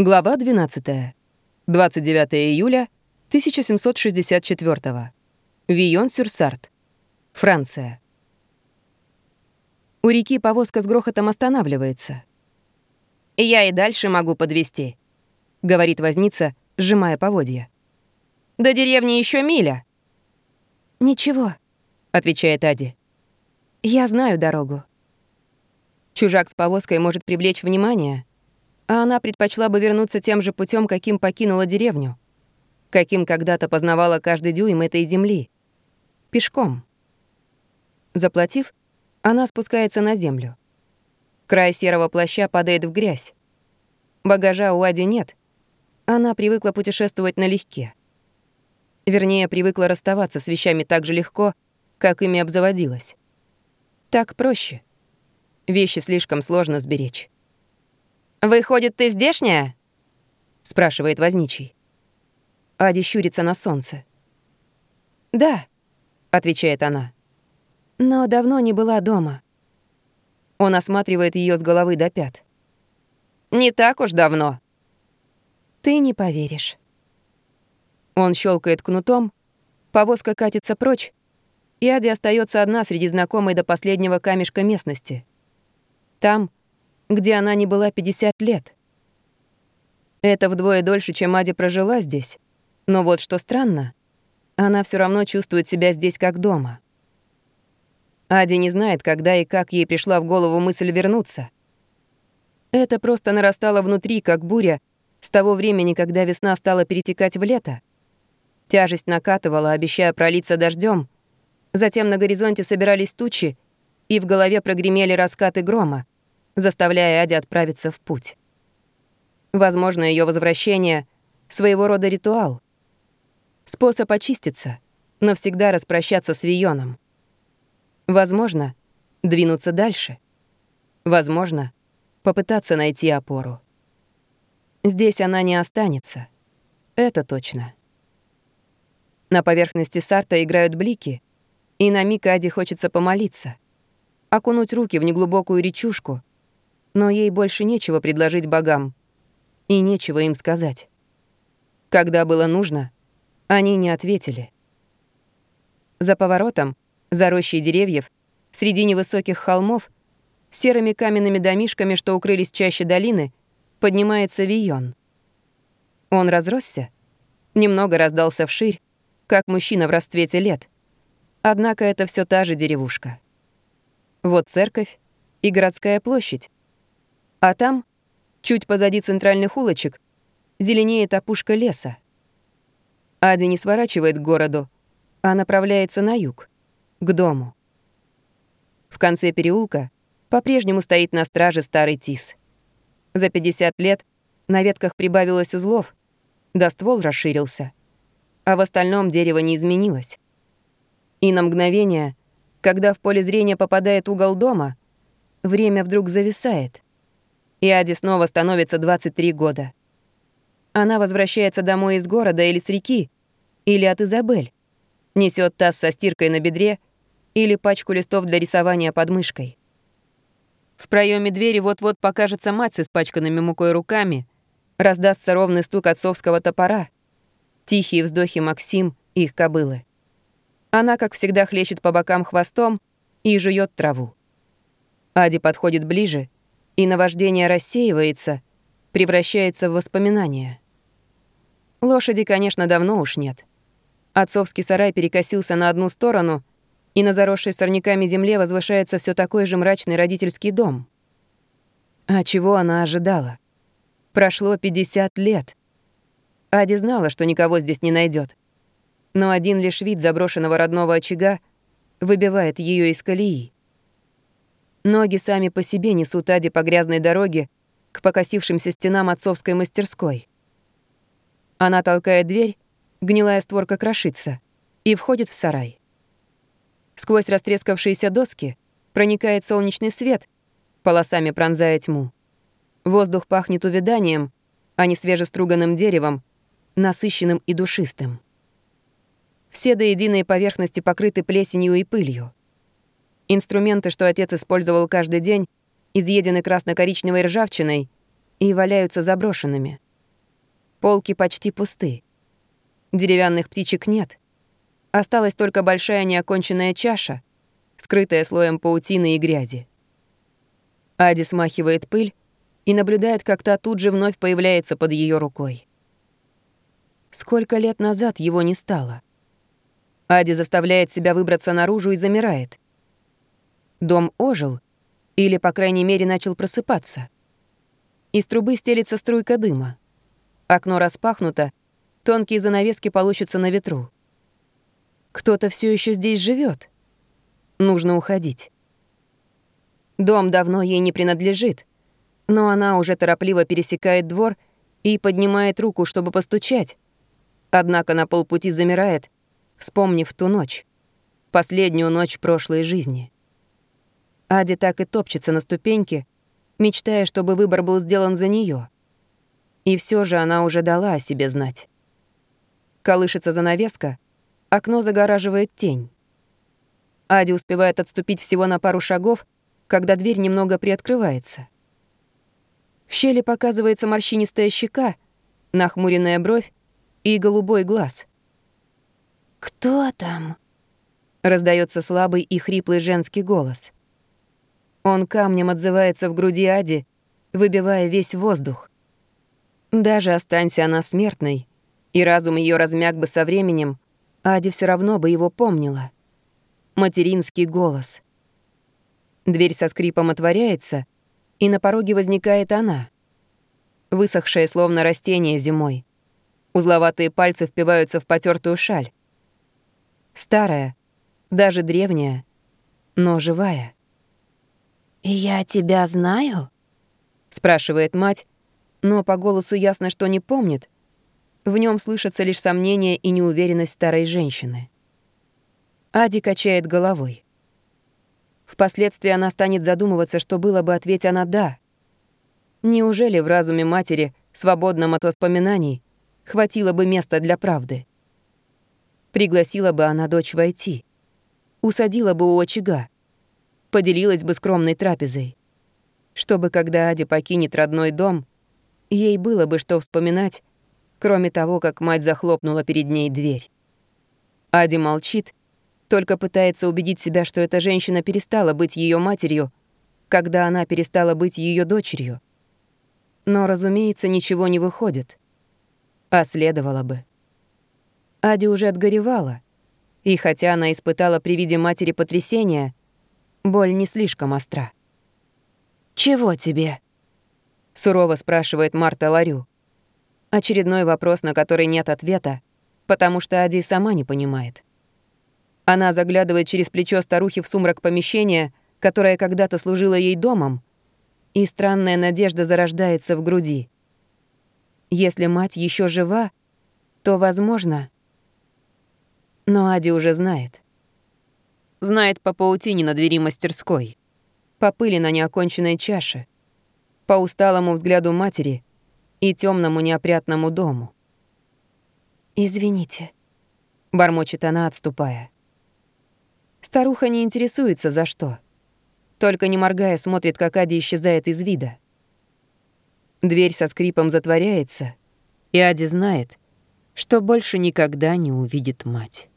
Глава 12. 29 июля 1764. Вион-сюр-Сарт. Франция. У реки повозка с грохотом останавливается. «Я и дальше могу подвести, говорит возница, сжимая поводья. «До деревни еще миля». «Ничего», — отвечает Ади. «Я знаю дорогу». Чужак с повозкой может привлечь внимание, а она предпочла бы вернуться тем же путем, каким покинула деревню, каким когда-то познавала каждый дюйм этой земли. Пешком. Заплатив, она спускается на землю. Край серого плаща падает в грязь. Багажа у Ади нет. Она привыкла путешествовать налегке. Вернее, привыкла расставаться с вещами так же легко, как ими обзаводилась. Так проще. Вещи слишком сложно сберечь. «Выходит, ты здешняя?» — спрашивает возничий. Ади щурится на солнце. «Да», — отвечает она. «Но давно не была дома». Он осматривает ее с головы до пят. «Не так уж давно». «Ты не поверишь». Он щелкает кнутом, повозка катится прочь, и Ади остается одна среди знакомой до последнего камешка местности. Там, где она не была 50 лет. Это вдвое дольше, чем Ади прожила здесь. Но вот что странно, она все равно чувствует себя здесь как дома. Ади не знает, когда и как ей пришла в голову мысль вернуться. Это просто нарастало внутри, как буря, с того времени, когда весна стала перетекать в лето. Тяжесть накатывала, обещая пролиться дождем. Затем на горизонте собирались тучи, и в голове прогремели раскаты грома заставляя Ади отправиться в путь. Возможно, ее возвращение — своего рода ритуал. Способ очиститься, навсегда распрощаться с Вионом. Возможно, двинуться дальше. Возможно, попытаться найти опору. Здесь она не останется. Это точно. На поверхности Сарта играют блики, и на миг Ади хочется помолиться, окунуть руки в неглубокую речушку, но ей больше нечего предложить богам и нечего им сказать. Когда было нужно, они не ответили. За поворотом, за рощей деревьев, среди невысоких холмов, серыми каменными домишками, что укрылись чаще долины, поднимается Вион. Он разросся, немного раздался вширь, как мужчина в расцвете лет. Однако это все та же деревушка. Вот церковь и городская площадь, а там, чуть позади центральных улочек, зеленеет опушка леса. Ади не сворачивает к городу, а направляется на юг, к дому. В конце переулка по-прежнему стоит на страже старый тис. За 50 лет на ветках прибавилось узлов, да ствол расширился, а в остальном дерево не изменилось. И на мгновение, когда в поле зрения попадает угол дома, время вдруг зависает — и Ади снова становится 23 года. Она возвращается домой из города или с реки, или от Изабель. Несет таз со стиркой на бедре или пачку листов для рисования под мышкой. В проеме двери вот-вот покажется мать с испачканными мукой руками, раздастся ровный стук отцовского топора, тихие вздохи Максим и их кобылы. Она, как всегда, хлещет по бокам хвостом и жует траву. Ади подходит ближе — и наваждение рассеивается, превращается в воспоминания. Лошади, конечно, давно уж нет. Отцовский сарай перекосился на одну сторону, и на заросшей сорняками земле возвышается все такой же мрачный родительский дом. А чего она ожидала? Прошло 50 лет. Ади знала, что никого здесь не найдет. Но один лишь вид заброшенного родного очага выбивает ее из колеи. Ноги сами по себе несут Ади по грязной дороге к покосившимся стенам отцовской мастерской. Она толкает дверь, гнилая створка крошится, и входит в сарай. Сквозь растрескавшиеся доски проникает солнечный свет, полосами пронзая тьму. Воздух пахнет увяданием, а не свежеструганным деревом, насыщенным и душистым. Все до единой поверхности покрыты плесенью и пылью. Инструменты, что отец использовал каждый день, изъедены красно-коричневой ржавчиной и валяются заброшенными. Полки почти пусты. Деревянных птичек нет. Осталась только большая неоконченная чаша, скрытая слоем паутины и грязи. Ади смахивает пыль и наблюдает, как та тут же вновь появляется под ее рукой. Сколько лет назад его не стало? Ади заставляет себя выбраться наружу и замирает. Дом ожил, или, по крайней мере, начал просыпаться. Из трубы стелится струйка дыма. Окно распахнуто, тонкие занавески полощутся на ветру. Кто-то все еще здесь живет. Нужно уходить. Дом давно ей не принадлежит, но она уже торопливо пересекает двор и поднимает руку, чтобы постучать. Однако на полпути замирает, вспомнив ту ночь, последнюю ночь прошлой жизни. Ади так и топчется на ступеньке, мечтая, чтобы выбор был сделан за нее. И все же она уже дала о себе знать. Колышется занавеска, окно загораживает тень. Ади успевает отступить всего на пару шагов, когда дверь немного приоткрывается. В щели показывается морщинистая щека, нахмуренная бровь и голубой глаз. «Кто там?» — раздается слабый и хриплый женский голос. Он камнем отзывается в груди Ади, выбивая весь воздух. Даже останься она смертной, и разум ее размяк бы со временем, Ади все равно бы его помнила. Материнский голос. Дверь со скрипом отворяется, и на пороге возникает она. Высохшая, словно растение зимой. Узловатые пальцы впиваются в потертую шаль. Старая, даже древняя, но живая. «Я тебя знаю?» — спрашивает мать, но по голосу ясно, что не помнит. В нем слышатся лишь сомнения и неуверенность старой женщины. Ади качает головой. Впоследствии она станет задумываться, что было бы, ответь она «да». Неужели в разуме матери, свободном от воспоминаний, хватило бы места для правды? Пригласила бы она дочь войти. Усадила бы у очага. Поделилась бы скромной трапезой. Чтобы, когда Ади покинет родной дом, ей было бы что вспоминать, кроме того, как мать захлопнула перед ней дверь. Ади молчит, только пытается убедить себя, что эта женщина перестала быть ее матерью, когда она перестала быть ее дочерью. Но, разумеется, ничего не выходит. А следовало бы. Ади уже отгоревала, и хотя она испытала при виде матери потрясения, боль не слишком остра. «Чего тебе?» — сурово спрашивает Марта Ларю. Очередной вопрос, на который нет ответа, потому что Ади сама не понимает. Она заглядывает через плечо старухи в сумрак помещения, которое когда-то служило ей домом, и странная надежда зарождается в груди. Если мать еще жива, то, возможно... Но Ади уже знает. Знает по паутине на двери мастерской, по пыли на неоконченной чаше, по усталому взгляду матери и темному неопрятному дому. «Извините», — бормочет она, отступая. Старуха не интересуется, за что. Только не моргая, смотрит, как Ади исчезает из вида. Дверь со скрипом затворяется, и Ади знает, что больше никогда не увидит мать.